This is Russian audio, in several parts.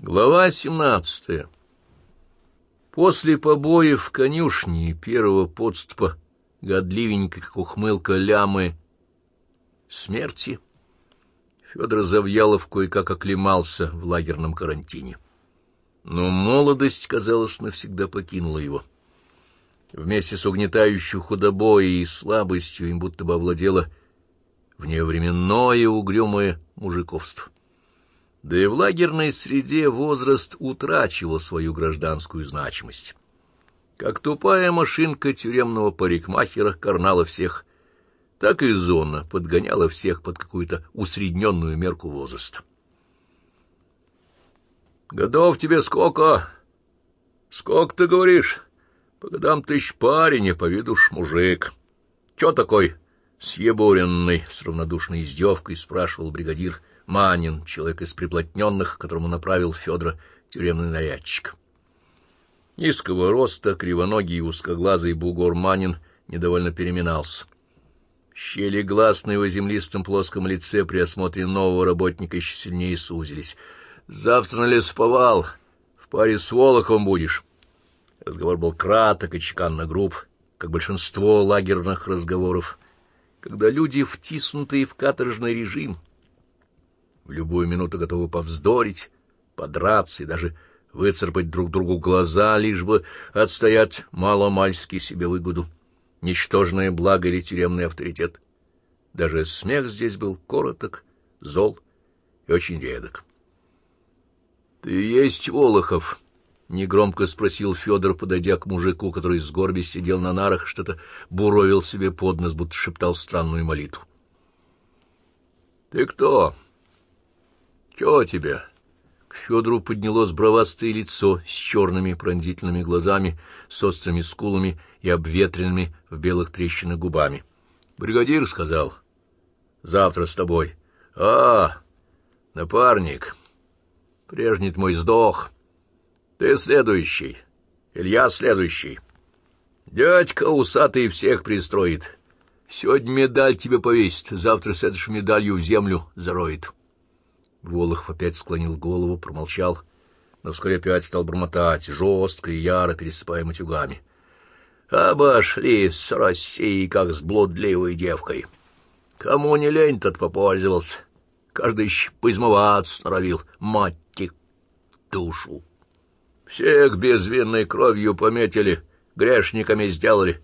Глава 17. После побоев в конюшне и первого подступа годливенькой, как ухмылка лямы, смерти, Федор Завьялов кое-как оклемался в лагерном карантине. Но молодость, казалось, навсегда покинула его. Вместе с угнетающей худобой и слабостью им будто бы овладело вневременное угрюмое мужиковство. Да и в лагерной среде возраст утрачивал свою гражданскую значимость. Как тупая машинка тюремного парикмахера карнала всех, так и зона подгоняла всех под какую-то усредненную мерку возраста. «Годов тебе сколько?» «Сколько ты говоришь?» «По годам тысяч парень, а по виду ж мужик». «Чё такой съебуренный?» — с равнодушной издевкой спрашивал бригадир Манин, человек из приплотненных, которому направил Федора тюремный нарядчик. Низкого роста, кривоногий и узкоглазый бугор Манин недовольно переминался. Щели глаз на его землистом плоском лице при осмотре нового работника еще сильнее сузились. «Завтра на лесповал. В паре с Волохом будешь». Разговор был краток и чеканно груб, как большинство лагерных разговоров, когда люди, втиснутые в каторжный режим, в любую минуту готовы повздорить, подраться и даже выцарпать друг другу глаза, лишь бы отстоять маломальски себе выгоду, ничтожное благо или тюремный авторитет. Даже смех здесь был короток, зол и очень редок. — Ты есть Волохов? — негромко спросил Федор, подойдя к мужику, который с горби сидел на нарах, что-то буровил себе под нос, будто шептал странную молитву. — Ты кто? — «Чего тебе?» К Федору поднялось бровастое лицо с черными пронзительными глазами, с острыми скулами и обветренными в белых трещинах губами. «Бригадир сказал. Завтра с тобой. А, напарник. Прежний мой сдох. Ты следующий. Илья следующий. Дядька усатый всех пристроит. Сегодня медаль тебе повесит, завтра с этой медалью в землю зароет». Волохов опять склонил голову, промолчал, но вскоре опять стал бормотать, жестко и яро пересыпая матюгами. «Обошли с Россией, как с блудливой девкой. Кому не лень, тот попользовался. Каждый поизмываться норовил, мать душу. Всех безвинной кровью пометили, грешниками сделали.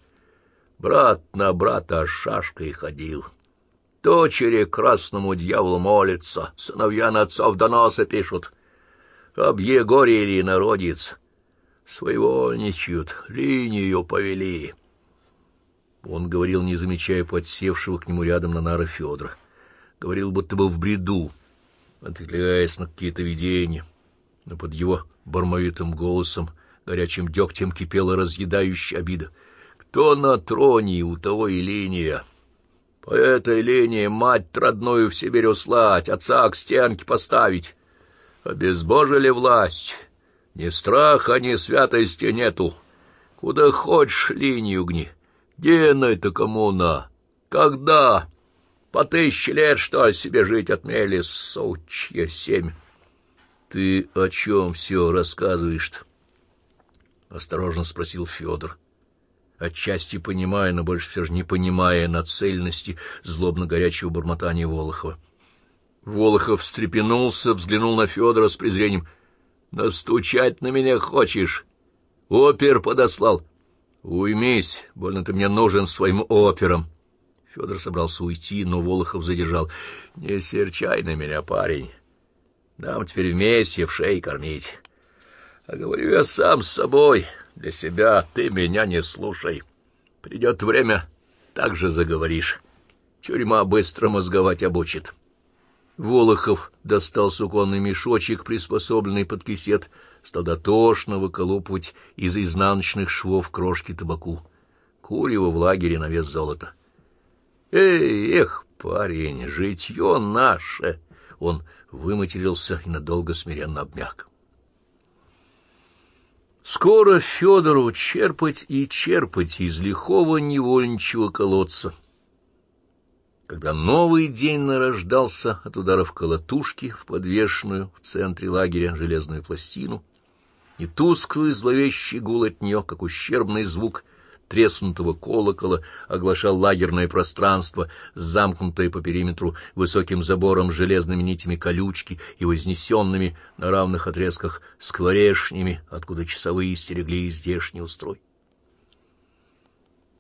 Брат на брата шашкой ходил». Дочери красному дьяволу молятся, сыновья на отцов доносы пишут. Об Егоре народец. Своевольничают, линию повели. Он говорил, не замечая подсевшего к нему рядом на нары Федора. Говорил, будто бы в бреду, отвлекаясь на какие-то видения. Но под его бармовитым голосом, горячим дегтем кипела разъедающая обида. Кто на троне, у того и линия. По этой линии мать родную в Сибирь услать, отца к стенке поставить. Обезбожили власть. Ни страха, ни святости нету. Куда хочешь линию гни. Где на это коммуна? Когда? По тысяче лет что себе жить отмели, сучья семь. Ты о чем все рассказываешь-то? — осторожно спросил Федор. — отчасти понимая, но больше все же не понимая нацельности злобно-горячего бормотания Волохова. Волохов встрепенулся, взглянул на Федора с презрением. «Настучать на меня хочешь? Опер подослал». «Уймись, больно ты мне нужен своим опером». Федор собрался уйти, но Волохов задержал. «Не серчай на меня, парень. Нам теперь вместе в шее кормить. А говорю я сам с собой». Для себя ты меня не слушай. Придет время, так же заговоришь. Тюрьма быстро мозговать обучит. Волохов достал суконный мешочек, приспособленный под кисет, стал дотошно выколупывать из изнаночных швов крошки табаку. Курево в лагере на вес золота. «Эй, эх, парень, житье наше!» Он выматерился и надолго смиренно обмяк. Скоро Федору черпать и черпать из лихого невольничего колодца. когда новый день нарождался от ударов колотушки в подвешенную в центре лагеря железную пластину, и тусклый зловещий гул от нее, как ущербный звук треснутого колокола, оглашал лагерное пространство, замкнутое по периметру высоким забором железными нитями колючки и вознесенными на равных отрезках скворешнями, откуда часовые стерегли здешний устрой.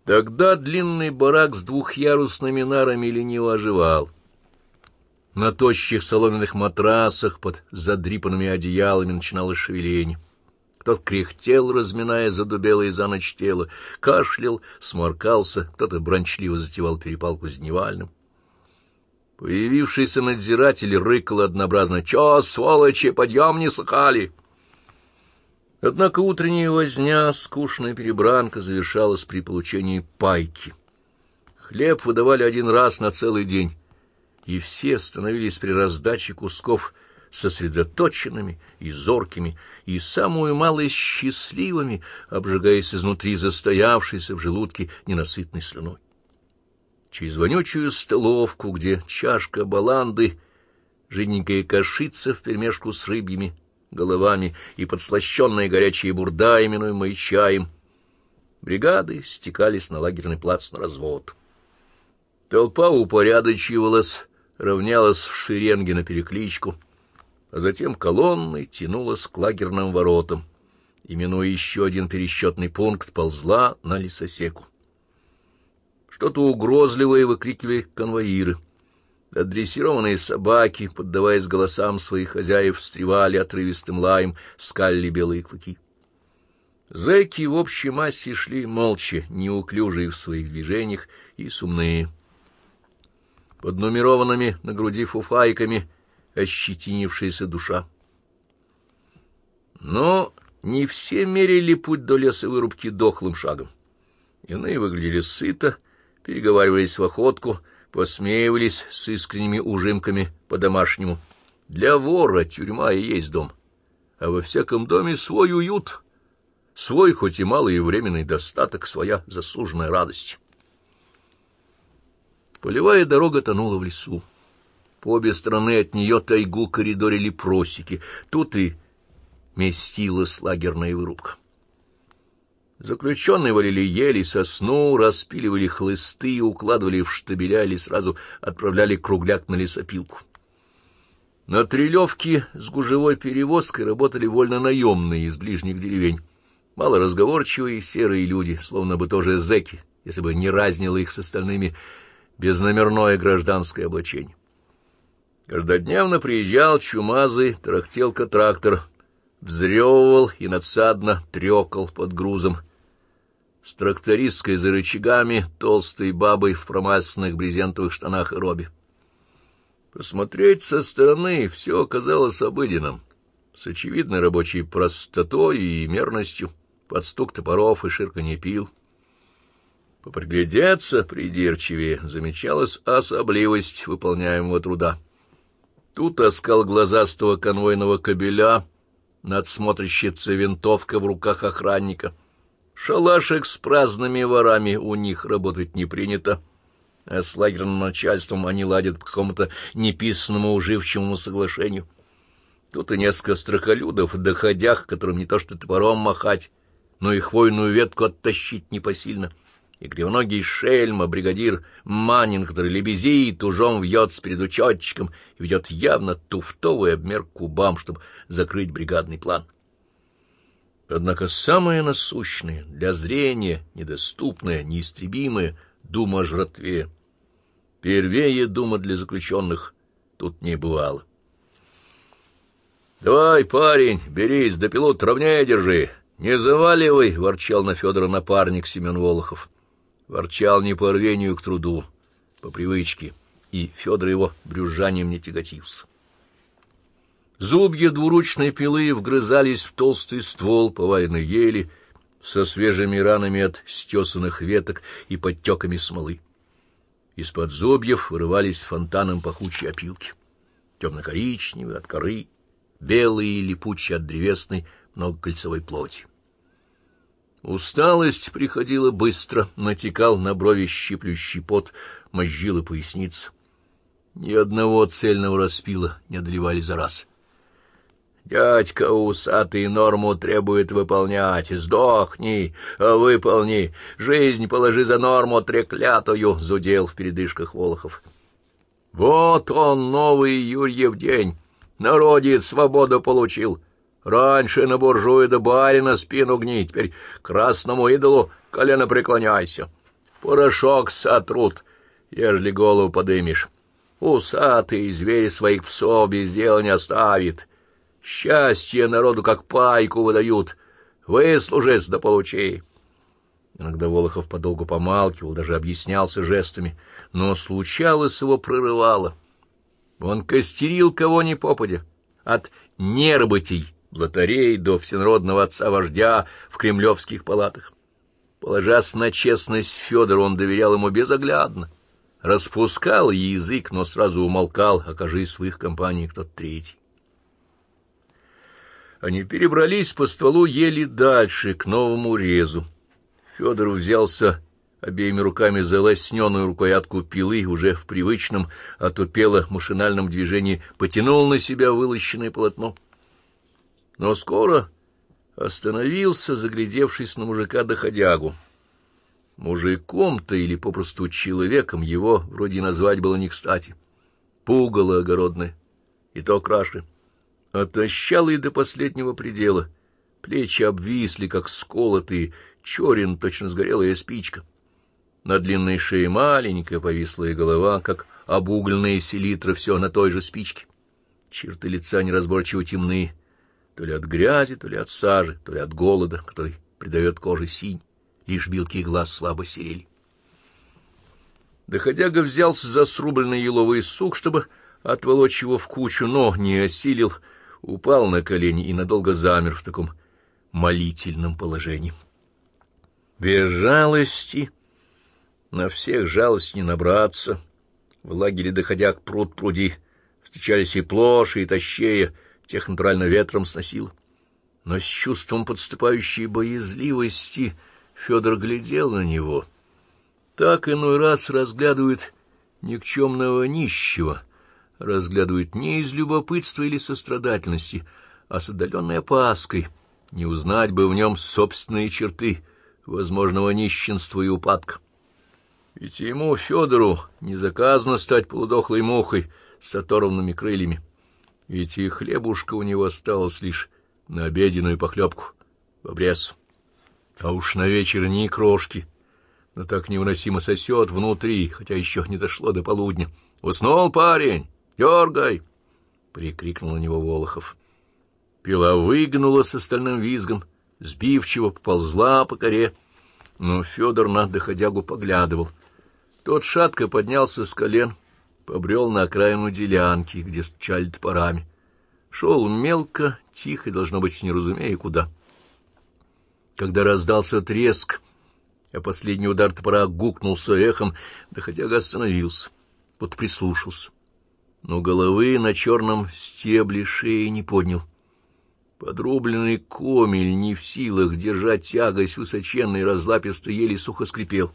Тогда длинный барак с двухъярусными нарами лениво оживал. На тощих соломенных матрасах под задрипанными одеялами начиналось шевеление. Кто-то кряхтел, разминая задубелое за ночь тело, кашлял, сморкался, кто-то брончливо затевал перепалку с Дневальным. Появившийся надзиратель рыкал однообразно «Чё, сволочи, подъем не слыхали!» Однако утренняя возня, скучная перебранка завершалась при получении пайки. Хлеб выдавали один раз на целый день, и все становились при раздаче кусков сосредоточенными и зоркими, и самую малость счастливыми, обжигаясь изнутри застоявшейся в желудке ненасытной слюной. Через вонючую столовку, где чашка баланды, жиденькая кашица вперемешку с рыбьими головами и подслащенная горячая бурда, именуемая чаем, бригады стекались на лагерный плац на развод. Толпа упорядочивалась, равнялась в шеренге на перекличку — а затем колонной тянулась к лагерным воротам, именуя еще один пересчетный пункт, ползла на лесосеку. Что-то угрозливое выкрикивали конвоиры. Адресированные собаки, поддаваясь голосам своих хозяев, встревали отрывистым лаем, скалили белые клыки. Зэки в общей массе шли молча, неуклюжие в своих движениях и сумные. Под нумерованными на груди фуфайками ощетинившаяся душа. Но не все мерили путь до леса вырубки дохлым шагом. Иные выглядели сыто, переговаривались в охотку, посмеивались с искренними ужимками по-домашнему. Для вора тюрьма и есть дом, а во всяком доме свой уют, свой хоть и малый и временный достаток, своя заслуженная радость. Полевая дорога тонула в лесу. По обе стороны от нее тайгу коридорили просеки. Тут и местилась лагерная вырубка. Заключенные валили ели сосну, распиливали хлысты, укладывали в штабеля или сразу отправляли кругляк на лесопилку. На Трелевке с гужевой перевозкой работали вольно-наемные из ближних деревень. Малоразговорчивые серые люди, словно бы тоже зэки, если бы не разнило их с остальными безномерное гражданское облачение. Каждодневно приезжал чумазый трактелка-трактор, взрёвывал и надсадно трёкал под грузом. С трактористкой за рычагами, толстой бабой в промасленных брезентовых штанах и робе. Посмотреть со стороны все оказалось обыденным, с очевидной рабочей простотой и мерностью, под стук топоров и ширканье пил. Поприглядеться придирчивее замечалась особливость выполняемого труда — Тут оскал глазастого конвойного кобеля, надсмотрщица винтовка в руках охранника. Шалашек с праздными ворами у них работать не принято, а с лагерным начальством они ладят по какому-то неписанному уживчивому соглашению. Тут и несколько страхолюдов доходях, которым не то что топором махать, но и хвойную ветку оттащить непосильно — и кривоногий шельма, бригадир Маннинг, который лебезит, тужом вьется перед учетчиком и ведет явно туфтовый обмер кубам, чтобы закрыть бригадный план. Однако самое насущное, для зрения недоступное, неистребимое — дума о жратве. Первее дума для заключенных тут не бывало. «Давай, парень, берись, до пилот ровнее держи, не заваливай!» — ворчал на Федора напарник Семен Волохов. Ворчал не по рвению к труду, по привычке, и Федор его брюзжанием не тяготился. Зубья двуручной пилы вгрызались в толстый ствол поваленной ели со свежими ранами от стесанных веток и подтеками смолы. Из-под зубьев вырывались фонтаном пахучие опилки, темно-коричневые от коры, белые и липучие от древесной многокольцевой плоти. Усталость приходила быстро, натекал на брови щиплющий пот, мозжила поясница. Ни одного цельного распила не одолевали за раз. Дядька усатый норму требует выполнять. Сдохни, а выполни. Жизнь положи за норму треклятую, — зудел в передышках Волохов. Вот он, новый Юрьев день. Народец свободу получил. Раньше на буржуя да барина спину гни, теперь красному идолу колено преклоняйся. В порошок сотрут, ежели голову подымешь. Усатый зверь своих псов без дела не оставит. Счастье народу как пайку выдают. Выслужись да получи. Иногда Волохов подолгу помалкивал, даже объяснялся жестами, но случалось его прорывало. Он костерил кого ни попадя, от нерботей, блатарей до всенародного отца-вождя в кремлевских палатах. Положась на честность Федора, он доверял ему безоглядно распускал язык, но сразу умолкал, окажись в их компании кто-то третий. Они перебрались по стволу еле дальше, к новому резу. Федор взялся обеими руками за лосненую рукоятку пилы, уже в привычном, отупело машинальном движении потянул на себя вылощенное полотно. Но скоро остановился, заглядевшись на мужика-доходягу. Мужиком-то или попросту человеком его вроде назвать было не кстати. Пугало огородное, и то краше. Отощалый до последнего предела, плечи обвисли, как сколотые, черен точно сгорелая спичка. На длинной шее маленькая повислая голова, как обугленная селитра, все на той же спичке. Черты лица неразборчиво темны, то ли от грязи, то ли от сажи, то ли от голода, который придает коже синь лишь белки глаз слабо серели. Доходяга взялся за срубленный еловый сук, чтобы отволочь его в кучу, но не осилил, упал на колени и надолго замер в таком молительном положении. Без жалости, на всех жалость не набраться, в лагере доходяг пруд пруди, встречались и плоши, и тащея, тех натурально ветром сносил. Но с чувством подступающей боязливости — Федор глядел на него. Так иной раз разглядывает никчемного нищего, разглядывает не из любопытства или сострадательности, а с отдаленной опаской, не узнать бы в нем собственные черты возможного нищенства и упадка. Ведь ему, Федору, не заказано стать полудохлой мухой с оторванными крыльями. Ведь и хлебушка у него осталось лишь на обеденную похлебку в обрез. А уж на вечер ни крошки. Но так невыносимо сосет внутри, хотя еще не дошло до полудня. «Уснул парень! Дергай!» — прикрикнул на него Волохов. Пила выгнула с остальным визгом, сбивчиво поползла по коре, но Федор на доходягу поглядывал. Тот шатко поднялся с колен, побрел на окраину делянки, где стучали топорами. Шел мелко, тихо, должно быть, не разумея куда. — когда раздался треск, а последний удар топора гукнулся эхом, доходяга остановился, вот прислушался. Но головы на черном стебле шеи не поднял. Подрубленный комель не в силах держать тягость высоченной разлапистой еле сухо скрипел.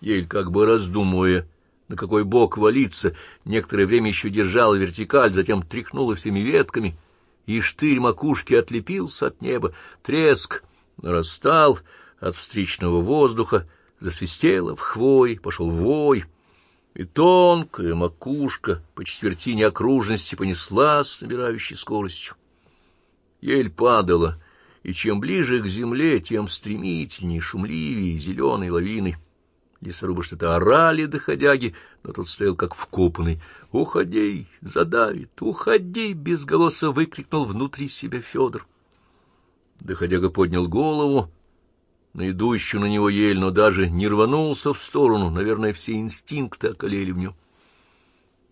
Ель, как бы раздумывая, на какой бок валиться, некоторое время еще держала вертикаль, затем тряхнула всеми ветками, и штырь макушки отлепился от неба. Треск — нарастал от встречного воздуха, засвистело в хвой, пошел вой, и тонкая макушка по четвертине окружности понеслась с набирающей скоростью. Ель падала, и чем ближе к земле, тем стремительнее, шумливее зеленой лавины. Лесорубы что-то орали доходяги, но тот стоял как вкопанный. «Уходи! Задавит! Уходи!» — безголосо выкрикнул внутри себя Федор. Доходяга поднял голову на идущую на него ель, но даже не рванулся в сторону. Наверное, все инстинкты околели в нем.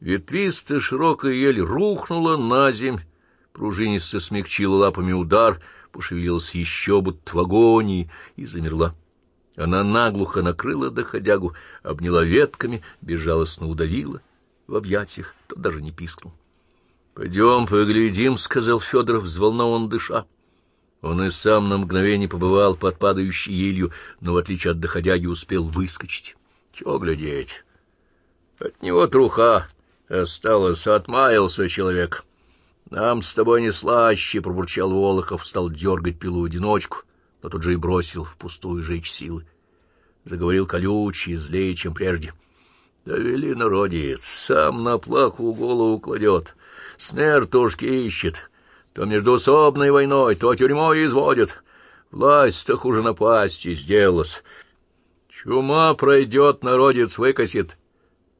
Ветвистая широкая ель рухнула на земь, пружинисто смягчила лапами удар, пошевелилась еще будто в агонии и замерла. Она наглухо накрыла доходягу, обняла ветками, безжалостно удавила в объятиях, тот даже не пискнул. — Пойдем поглядим, — сказал Федоров, взволнован дыша. Он и сам на мгновение побывал под падающей елью, но, в отличие от доходяги, успел выскочить. Чего глядеть? От него труха осталось, отмаялся человек. Нам с тобой не слаще, — пробурчал Волохов, стал дергать пилу одиночку, но тут же и бросил в пустую жечь силы. Заговорил колючий, злее, чем прежде. Довели народец, сам на плаху голову кладет, смертушки ищет, то междуусобной войной, то тюрьмой изводит. Власть-то хуже напасти сделалась. Чума пройдет, народец выкосит,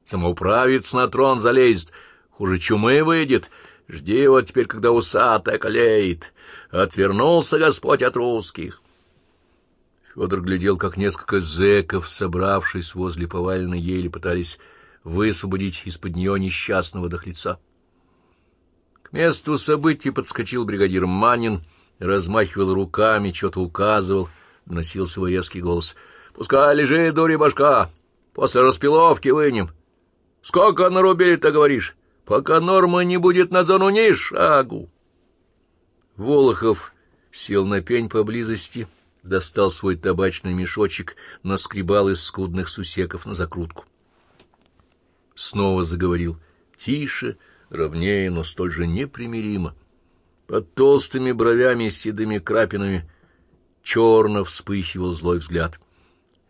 самоуправец на трон залезет, хуже чумы выйдет. Жди его теперь, когда усатая колеет. Отвернулся Господь от русских. Федор глядел, как несколько зэков, собравшись возле поваленной ели, пытались высвободить из-под нее несчастного дохлеца. К месту событий подскочил бригадир Манин, размахивал руками, что-то указывал, доносил свой резкий голос. «Пускай лежит, дури башка, после распиловки вынем. Сколько нарубили-то, говоришь? Пока норма не будет на зону ни шагу!» Волохов сел на пень поблизости, — достал свой табачный мешочек, наскребал из скудных сусеков на закрутку. Снова заговорил. Тише, ровнее, но столь же непримиримо. Под толстыми бровями с седыми крапинами черно вспыхивал злой взгляд.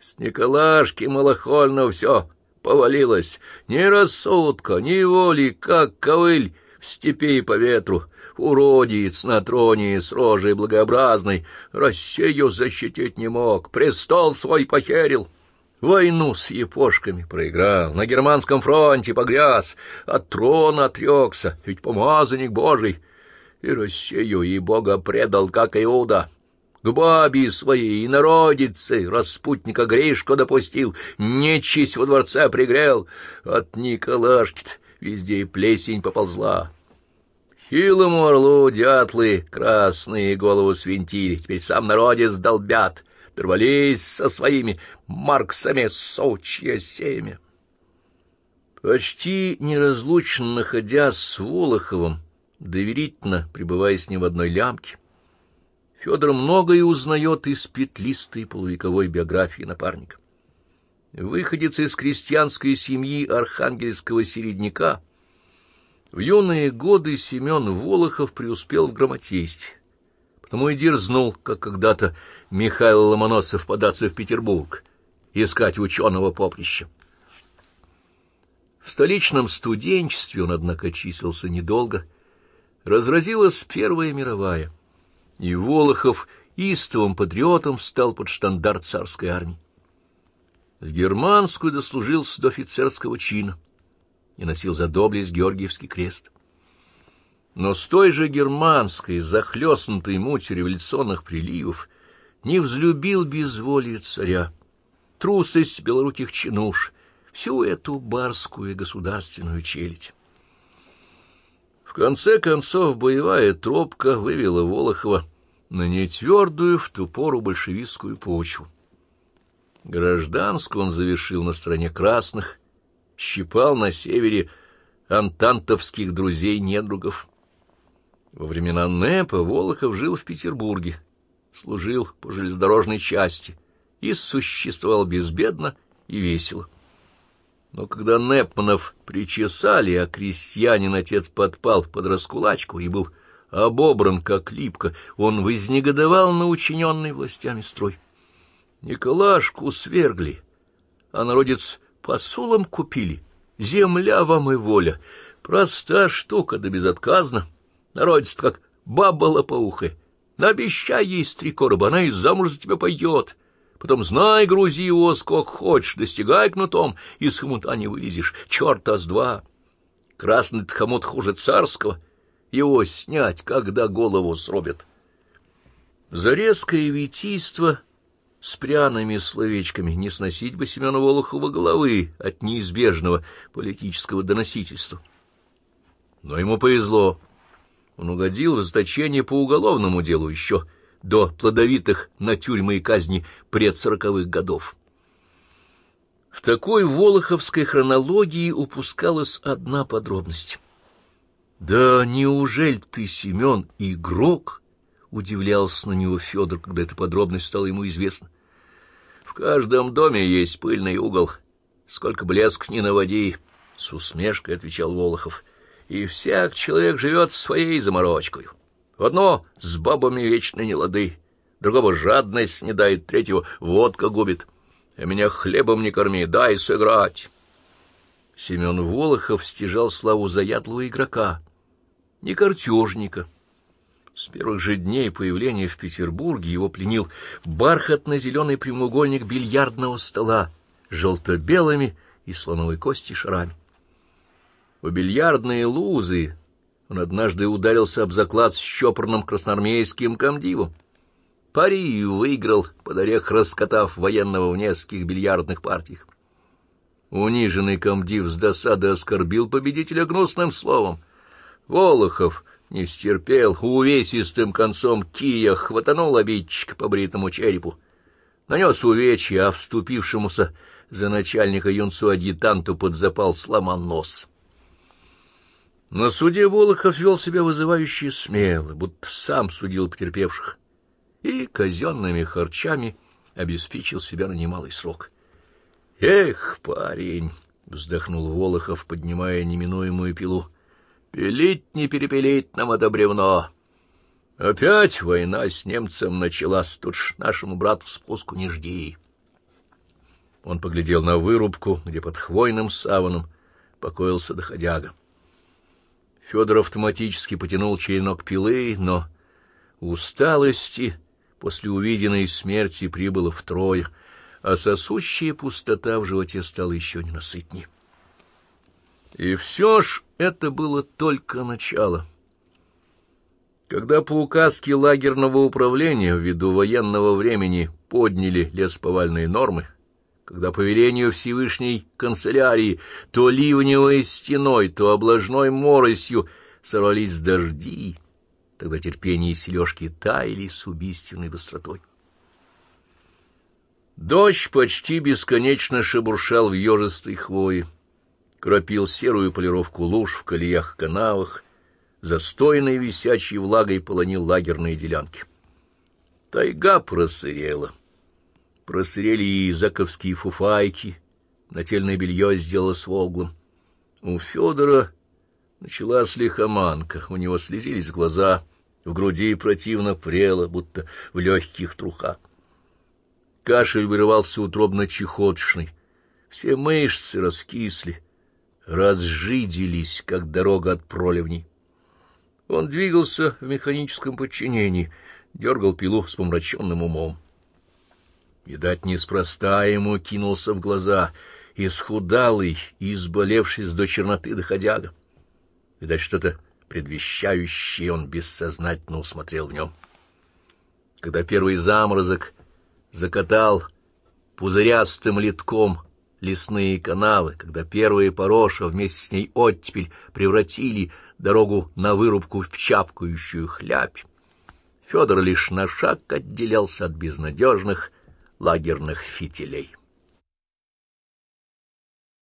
С Николашки малохольно все повалилось. Ни рассудка, ни воли, как ковыль степи по ветру уродец на троне с рожей благообразной, Россию защитить не мог, престол свой похерил. Войну с епошками проиграл, на германском фронте погряз, от трона отрекся, ведь помазанник Божий, и Россию и Бога предал, как Иуда. К бабе своей и народице распутника Гришку допустил, нечисть во дворце пригрел, от Николашки везде и плесень поползла. Хилому орлу дятлы красные голову свинтили, теперь сам народец долбят, дорвались со своими марксами сочье семя. Почти неразлучно находясь с Волоховым, доверительно пребывая с ним в одной лямке, Федор многое узнает из петлистой полувековой биографии напарника. Выходец из крестьянской семьи архангельского середняка — в юные годы Семен Волохов преуспел в грамотействе, потому и дерзнул, как когда-то Михаил Ломоносов податься в Петербург, искать ученого поприща. В столичном студенчестве он, однако, числился недолго. Разразилась Первая мировая, и Волохов истовым патриотом стал под штандарт царской армии. В германскую дослужился до офицерского чина и носил за доблесть Георгиевский крест. Но с той же германской, захлестнутой мутью революционных приливов, не взлюбил безволие царя, трусость белоруких чинуш, всю эту барскую и государственную челядь. В конце концов боевая тропка вывела Волохова на нетвердую в ту пору большевистскую почву. Гражданскую он завершил на стороне красных, щипал на севере антантовских друзей-недругов. Во времена НЭПа Волохов жил в Петербурге, служил по железнодорожной части и существовал безбедно и весело. Но когда Непманов причесали, а крестьянин-отец подпал под раскулачку и был обобран как липко, он вознегодовал на учиненный властями строй. Николашку свергли, а народец Посулом купили. Земля вам и воля. Проста штука, да безотказна. Народец как баба лопоухая. Наобещай ей с три короба, она и замуж за тебя пойдет. Потом знай, грузи его сколько хочешь, достигай кнутом, из хомута не вылезешь. Черта с два. Красный хомут хуже царского. Его снять, когда голову срубят. За резкое витийство с пряными словечками не сносить бы Семена Волохова головы от неизбежного политического доносительства. Но ему повезло. Он угодил в заточение по уголовному делу еще до плодовитых на тюрьмы и казни предсороковых годов. В такой волоховской хронологии упускалась одна подробность. «Да неужели ты, Семен, игрок?» удивлялся на него Федор, когда эта подробность стала ему известна. — В каждом доме есть пыльный угол. Сколько блеск не наводи, — с усмешкой отвечал Волохов. — И всяк человек живет своей заморочкой. Одно с бабами вечной нелады, другого жадность не дает, третьего водка губит. А меня хлебом не корми, дай сыграть. Семен Волохов стяжал славу заядлого игрока, не картежника. С первых же дней появления в Петербурге его пленил бархатно-зеленый прямоугольник бильярдного стола желто-белыми и слоновой кости шарами. У бильярдной лузы он однажды ударился об заклад с чопорным красноармейским комдивом. Пари выиграл, под орех раскатав военного в нескольких бильярдных партиях. Униженный комдив с досады оскорбил победителя гнусным словом. Волохов не стерпел, увесистым концом кия хватанул обидчика по бритому черепу. Нанес увечья, а вступившемуся за начальника юнцу-адъютанту под запал сломал нос. На суде Волохов вел себя вызывающе смело, будто сам судил потерпевших, и казенными харчами обеспечил себя на немалый срок. «Эх, парень!» — вздохнул Волохов, поднимая неминуемую пилу. «Пилить не перепилить нам это бревно. Опять война с немцем началась, тут ж нашему брату спуску не жди». Он поглядел на вырубку, где под хвойным саваном покоился доходяга. Федор автоматически потянул черенок пилы, но усталости после увиденной смерти прибыло втрое — а сосущая пустота в животе стала еще ненасытнее. И все ж это было только начало. Когда по указке лагерного управления ввиду военного времени подняли лесповальные нормы, когда по велению Всевышней канцелярии то ливневой стеной, то облажной моросью сорвались дожди, тогда терпение сележки таяли с убийственной быстротой. Дождь почти бесконечно шебуршал в ежистой хвое, кропил серую полировку луж в колеях канавах, застойной висячей влагой полонил лагерные делянки. Тайга просырела. Просырели и заковские фуфайки, нательное белье сделалось волглым. У Федора началась лихоманка, у него слезились глаза, в груди противно прело, будто в легких трухах. Кашель вырывался утробно-чехотшный. Все мышцы раскисли, разжиделись, как дорога от проливней. Он двигался в механическом подчинении, дергал пилу с помраченным умом. Видать, неспроста ему кинулся в глаза исхудалый и изболевший до черноты доходяга. Видать, что-то предвещающее он бессознательно усмотрел в нем. Когда первый заморозок закатал пузырястым литком лесные канавы, когда первые пороша вместе с ней оттепель превратили дорогу на вырубку в чавкающую хлябь. Федор лишь на шаг отделялся от безнадежных лагерных фитилей.